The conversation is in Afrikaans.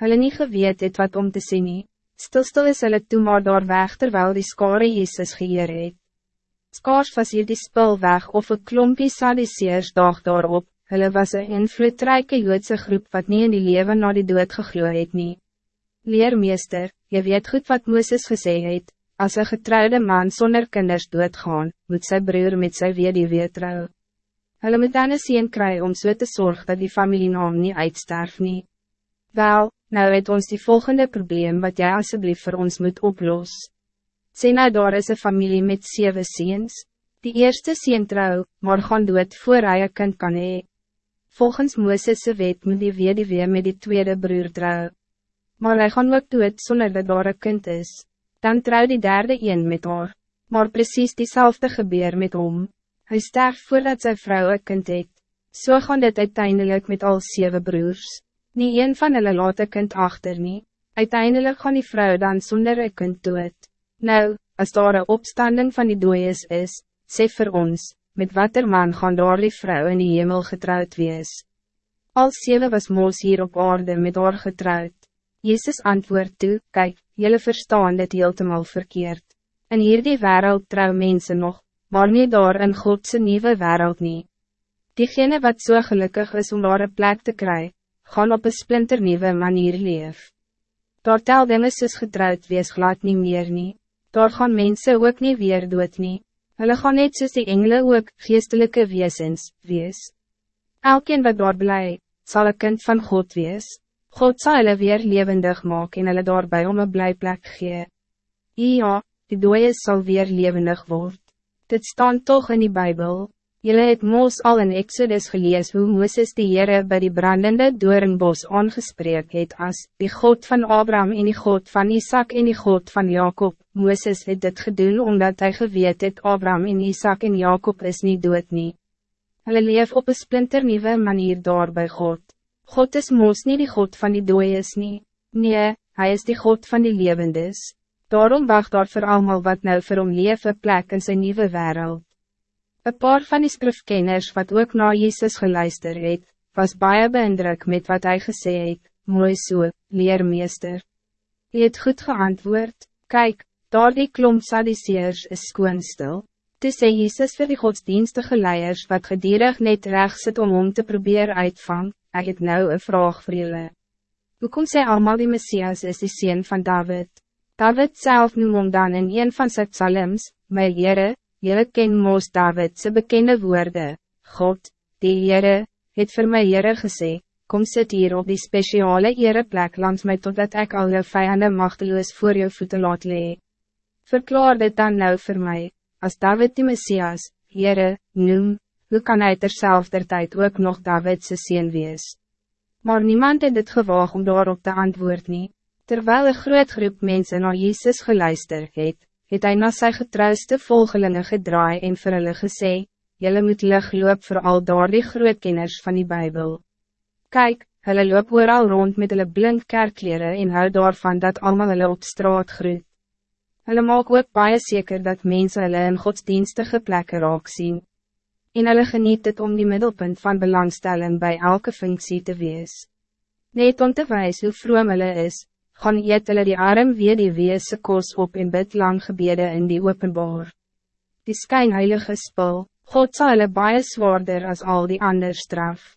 hulle nie geweet het wat om te sê nie. Stilstil is hulle toe maar daar weg terwijl die skare Jezus geëer het. Skaars was hier die spul weg of een klompie sadiseers dag daarop, hulle was een invloedrijke Joodse groep wat niet in die leven na die dood gegloe het nie. Leermeester, je weet goed wat Mooses gesê het, als een getrouwde man zonder kinders doodgaan, moet zijn broer met zijn weduwee trouw. Hulle moet dan een sien kry om so te zorgen dat die familienaam niet uitsterf nie. Wel, nou het ons die volgende probleem wat jij alsjeblieft voor ons moet oplossen. Sê nou daar is een familie met zeven ziens. Die eerste sien trouw, maar gaan dood voor hy een kind kan hee. Volgens Mooses' wet moet die weduwee met die tweede broer trouw. Maar hij gaan ook dood zonder dat daar een kind is. Dan trouw die derde een met haar. Maar precies diezelfde gebeur met hom. Hij sterft voordat zijn vrouw een kind het. So gaan dit uiteindelijk met al zeven broers. Niet een van hulle laat een kind achter nie. Uiteindelijk gaan die vrouw dan zonder een kind dood. Nou, als daar een opstanding van die dooies is, sê vir ons, met wat er man gaan daar die vrou in die hemel getrouwd wees. Al zeven was moos hier op aarde met haar getrouwd. Jezus antwoord toe, kijk, jullie verstaan dit heeltemal verkeerd. In hierdie wereld trouw mensen nog, maar nie daar in Godse nieuwe wereld nie. Diegene wat zo so gelukkig is om daar een plek te krijgen, gaan op een splinternieuwe manier leef. Daar tel dinge soos getrouwd wees glad nie meer nie daar gaan mensen ook niet weer dood nie. Hulle gaan net soos die engele ook, geestelike weesens, wees. Elkeen wat daar bly, sal een kind van God wees. God zal hulle weer levendig maken en hulle daarby om een blijplek gee. Ja, die dooie zal weer levendig worden. Dit staan toch in die Bijbel. Jullie het Moos al in Exodus gelees hoe Mooses die Heere by die brandende doornbos aangespreek het as die God van Abraham en die God van Isaac en die God van Jacob. Mooses het dit gedoen omdat hij geweet het Abraham en Isaac en Jacob is niet dood nie. Hulle leef op een splinternieuwe manier daar bij God. God is Moos niet die God van die dooies nie. Nee, hij is die God van die levendes. Daarom wacht daar voor allemaal wat nou vir hom leef plek in zijn nieuwe wereld. Een paar van die skrifkenners wat ook na Jezus geluister het, was baie beindruk met wat hij gesê het, mooi so, leermeester. Hij het goed geantwoord, kijk, daar die klomp sadiseers is skoonstil. Toe sê Jezus vir die godsdienstige leiers wat gedierig net recht sit om om te proberen uitvang, ek het nou een vraag vir julle. Hoekom sê allemaal die Messias is die sien van David? David zelf noem hom dan in een van sy psalms, my Heere, Jelle ken Moos Davidse bekende woorden. God, die Heere, het voor mij Heere gesê, kom sit hier op die speciale ereplek langs mij totdat ik al jou vijanden machteloos voor jou voeten laat lee. Verklaar dit dan nou voor mij, als David die Messias, Heere, noem, hoe kan hij terzelfde tijd ook nog Davidse sien wees? Maar niemand het dit gewaag om daarop te antwoorden. Terwijl een groot groep mensen naar Jezus geluisterd het, het hy na sy getrouwste volgelinge gedraai en vir hulle gesê, Julle moet lig loop voor al daar die grootkenners van die Bijbel. Kijk, hulle loop al rond met hulle blind kerkleren en hou daarvan dat allemaal hulle op straat groet. Hulle maak ook baie zeker dat mensen hulle in godsdienstige plekken raak sien. En hulle geniet het om die middelpunt van belangstelling bij elke functie te wees. Net om te wijs hoe vroom hulle is, gaan eet hulle die arm weer die weese kos op en bid lang gebede in die openbaar. Die skynheilige spul, God zal hulle baie zwaarder als al die ander straf.